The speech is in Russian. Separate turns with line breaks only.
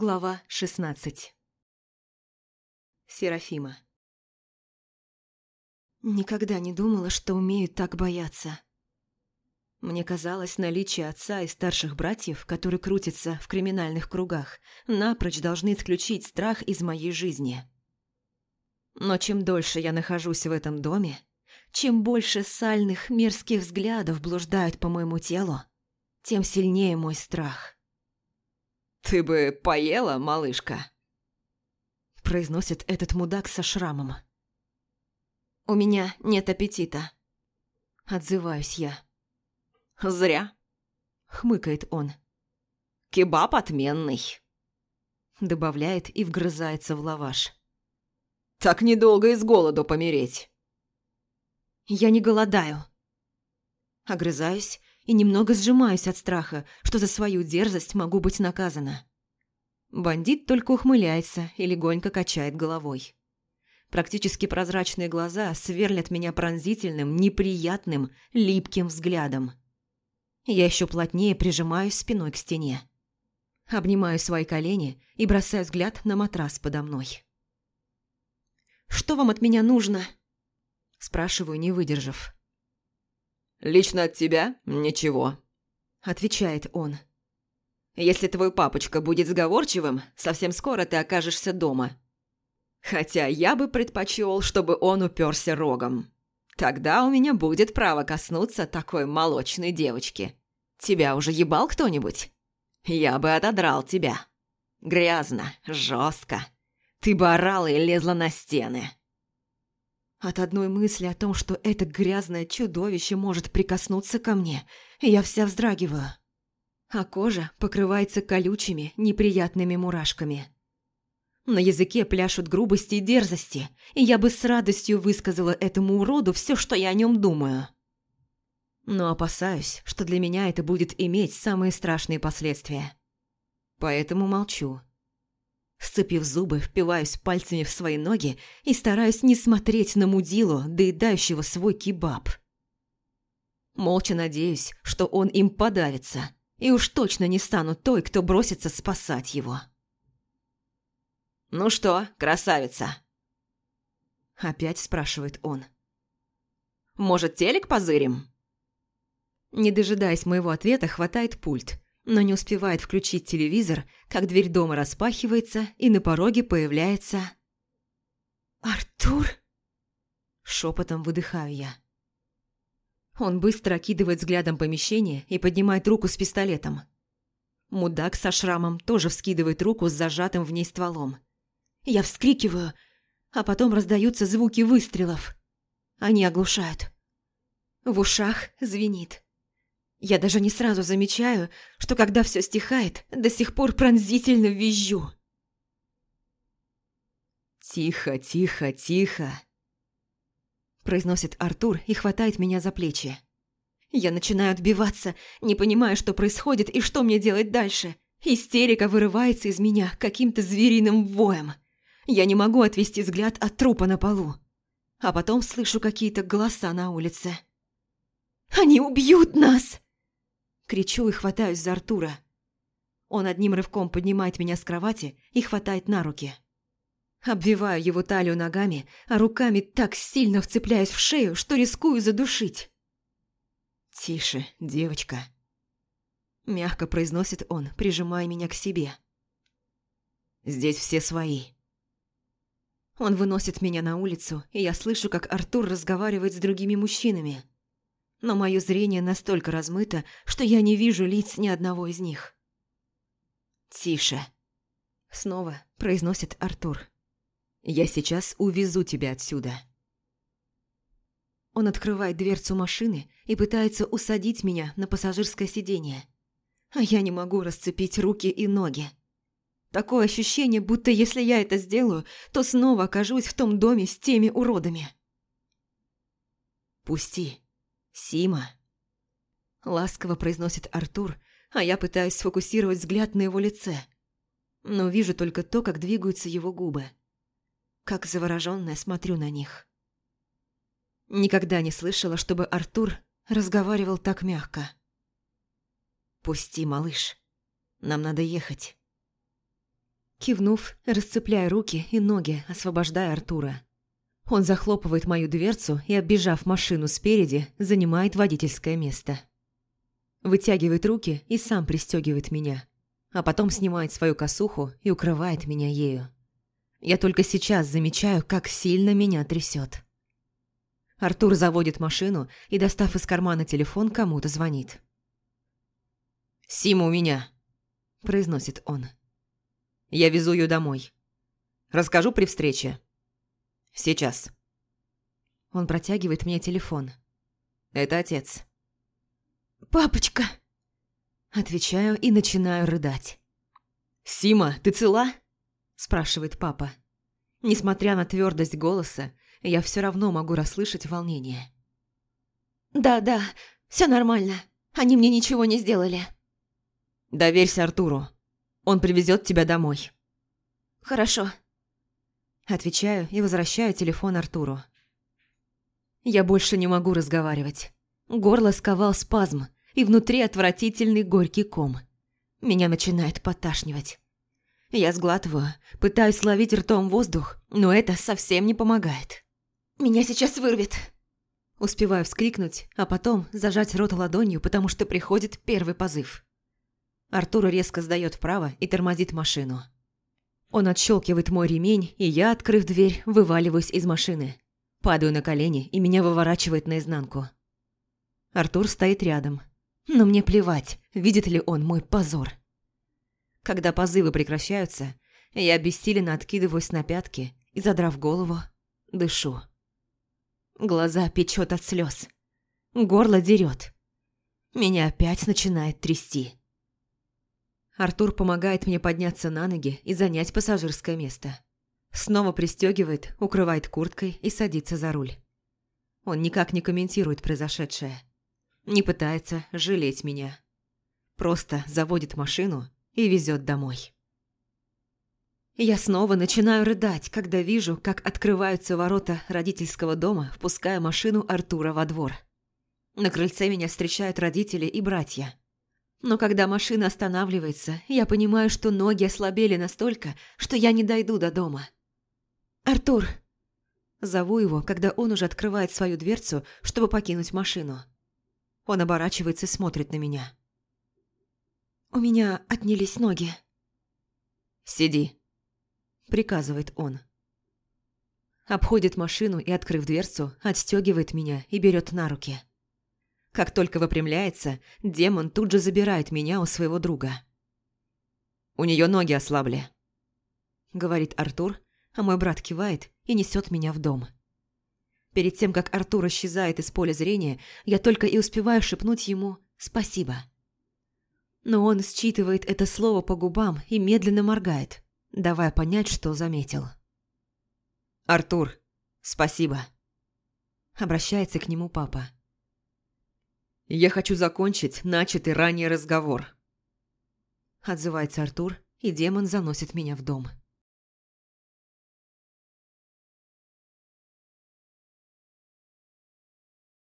Глава 16 Серафима Никогда не думала, что умею так бояться. Мне казалось, наличие отца и старших братьев, которые крутятся в криминальных кругах, напрочь должны исключить страх из моей жизни. Но чем дольше я нахожусь в этом доме, чем больше сальных мерзких взглядов блуждают по моему телу, тем сильнее мой страх.
«Ты бы поела, малышка?»
Произносит этот мудак со шрамом. «У меня нет аппетита», – отзываюсь я.
«Зря», – хмыкает он. «Кебаб отменный», –
добавляет и вгрызается в лаваш.
«Так недолго из голоду помереть».
«Я не голодаю». Огрызаюсь и немного сжимаюсь от страха, что за свою дерзость могу быть наказана. Бандит только ухмыляется и легонько качает головой. Практически прозрачные глаза сверлят меня пронзительным, неприятным, липким взглядом. Я еще плотнее прижимаюсь спиной к стене. Обнимаю свои колени и бросаю взгляд на матрас подо мной. «Что вам от меня нужно?» Спрашиваю, не выдержав.
«Лично от тебя ничего», –
отвечает он.
«Если твой папочка будет сговорчивым, совсем скоро ты окажешься дома. Хотя я бы предпочел, чтобы он уперся рогом. Тогда у меня будет право коснуться такой молочной девочки. Тебя уже ебал кто-нибудь? Я бы отодрал тебя. Грязно, жестко. Ты бы орала и лезла на стены».
От одной мысли о том, что это грязное чудовище может прикоснуться ко мне, я вся вздрагиваю. А кожа покрывается колючими, неприятными мурашками. На языке пляшут грубости и дерзости, и я бы с радостью высказала этому уроду все, что я о нем думаю. Но опасаюсь, что для меня это будет иметь самые страшные последствия. Поэтому молчу. Сцепив зубы, впиваюсь пальцами в свои ноги и стараюсь не смотреть на мудилу, доедающего свой кебаб. Молча надеюсь, что он им подавится, и уж точно не стану той, кто бросится спасать его.
«Ну что, красавица?»
Опять спрашивает он.
«Может, телек позырим?»
Не дожидаясь моего ответа, хватает пульт – но не успевает включить телевизор, как дверь дома распахивается, и на пороге появляется... «Артур?» Шепотом выдыхаю я. Он быстро окидывает взглядом помещение и поднимает руку с пистолетом. Мудак со шрамом тоже вскидывает руку с зажатым в ней стволом. Я вскрикиваю, а потом раздаются звуки выстрелов. Они оглушают. В ушах звенит. Я даже не сразу замечаю, что когда все стихает, до сих пор пронзительно визжу.
«Тихо, тихо, тихо», – произносит Артур и хватает меня за плечи.
Я начинаю отбиваться, не понимая, что происходит и что мне делать дальше. Истерика вырывается из меня каким-то звериным воем. Я не могу отвести взгляд от трупа на полу. А потом слышу какие-то голоса на улице. «Они убьют нас!» Кричу и хватаюсь за Артура. Он одним рывком поднимает меня с кровати и хватает на руки. Обвиваю его талию ногами, а руками так сильно вцепляюсь в шею, что рискую задушить.
«Тише, девочка», –
мягко произносит он, прижимая меня к себе.
«Здесь все свои».
Он выносит меня на улицу, и я слышу, как Артур разговаривает с другими мужчинами – но мое зрение настолько размыто, что я не вижу лиц ни одного из них.
«Тише», —
снова произносит Артур.
«Я сейчас увезу тебя отсюда».
Он открывает дверцу машины и пытается усадить меня на пассажирское сиденье. А я не могу расцепить руки и ноги. Такое ощущение, будто если я это сделаю, то снова окажусь в том доме с теми уродами.
«Пусти», «Сима!»
Ласково произносит Артур, а я пытаюсь сфокусировать взгляд на его лице. Но вижу только то, как двигаются его губы. Как заворожённая смотрю на них. Никогда не слышала, чтобы Артур разговаривал так мягко.
«Пусти, малыш. Нам надо ехать».
Кивнув, расцепляя руки и ноги, освобождая Артура. Он захлопывает мою дверцу и, оббежав машину спереди, занимает водительское место. Вытягивает руки и сам пристегивает меня, а потом снимает свою косуху и укрывает меня ею. Я только сейчас замечаю, как сильно меня трясет. Артур заводит машину и, достав из кармана телефон, кому-то звонит.
«Сима у меня», – произносит он. «Я везу ее домой. Расскажу при встрече. Сейчас».
Он протягивает мне телефон.
«Это отец».
«Папочка!» Отвечаю и начинаю рыдать.
«Сима, ты цела?»
спрашивает папа. Несмотря на твердость голоса, я все равно могу расслышать волнение. «Да, да, все нормально. Они мне ничего не сделали».
«Доверься Артуру. Он привезет тебя домой».
«Хорошо». Отвечаю и возвращаю телефон Артуру. Я больше не могу разговаривать. Горло сковал спазм, и внутри отвратительный горький ком. Меня начинает поташнивать. Я сглатываю, пытаюсь ловить ртом воздух, но это совсем не помогает. «Меня сейчас вырвет!» Успеваю вскрикнуть, а потом зажать рот ладонью, потому что приходит первый позыв. Артур резко сдает вправо и тормозит машину. Он отщелкивает мой ремень, и я, открыв дверь, вываливаюсь из машины. Падаю на колени, и меня выворачивает наизнанку. Артур стоит рядом. Но мне плевать, видит ли он мой позор. Когда позывы прекращаются, я обессиленно откидываюсь на пятки и, задрав голову, дышу. Глаза печет от слез. Горло дерет. Меня опять начинает трясти. Артур помогает мне подняться на ноги и занять пассажирское место. Снова пристегивает, укрывает курткой и садится за руль. Он никак не комментирует произошедшее. Не пытается жалеть меня. Просто заводит машину и везет домой. Я снова начинаю рыдать, когда вижу, как открываются ворота родительского дома, впуская машину Артура во двор. На крыльце меня встречают родители и братья. Но когда машина останавливается, я понимаю, что ноги ослабели настолько, что я не дойду до дома. «Артур!» Зову его, когда он уже открывает свою дверцу, чтобы покинуть машину. Он оборачивается и смотрит на меня. «У меня отнялись ноги».
«Сиди», – приказывает он.
Обходит машину и, открыв дверцу, отстегивает меня и берет на руки. Как только выпрямляется, демон тут же забирает меня у своего друга.
«У нее ноги ослабли», –
говорит Артур, а мой брат кивает и несет меня в дом. Перед тем, как Артур исчезает из поля зрения, я только и успеваю шепнуть ему «спасибо». Но он считывает это слово по губам и медленно моргает, давая понять, что заметил.
«Артур, спасибо», –
обращается к нему папа.
«Я хочу закончить начатый ранее разговор», –
отзывается Артур, и демон заносит меня в дом.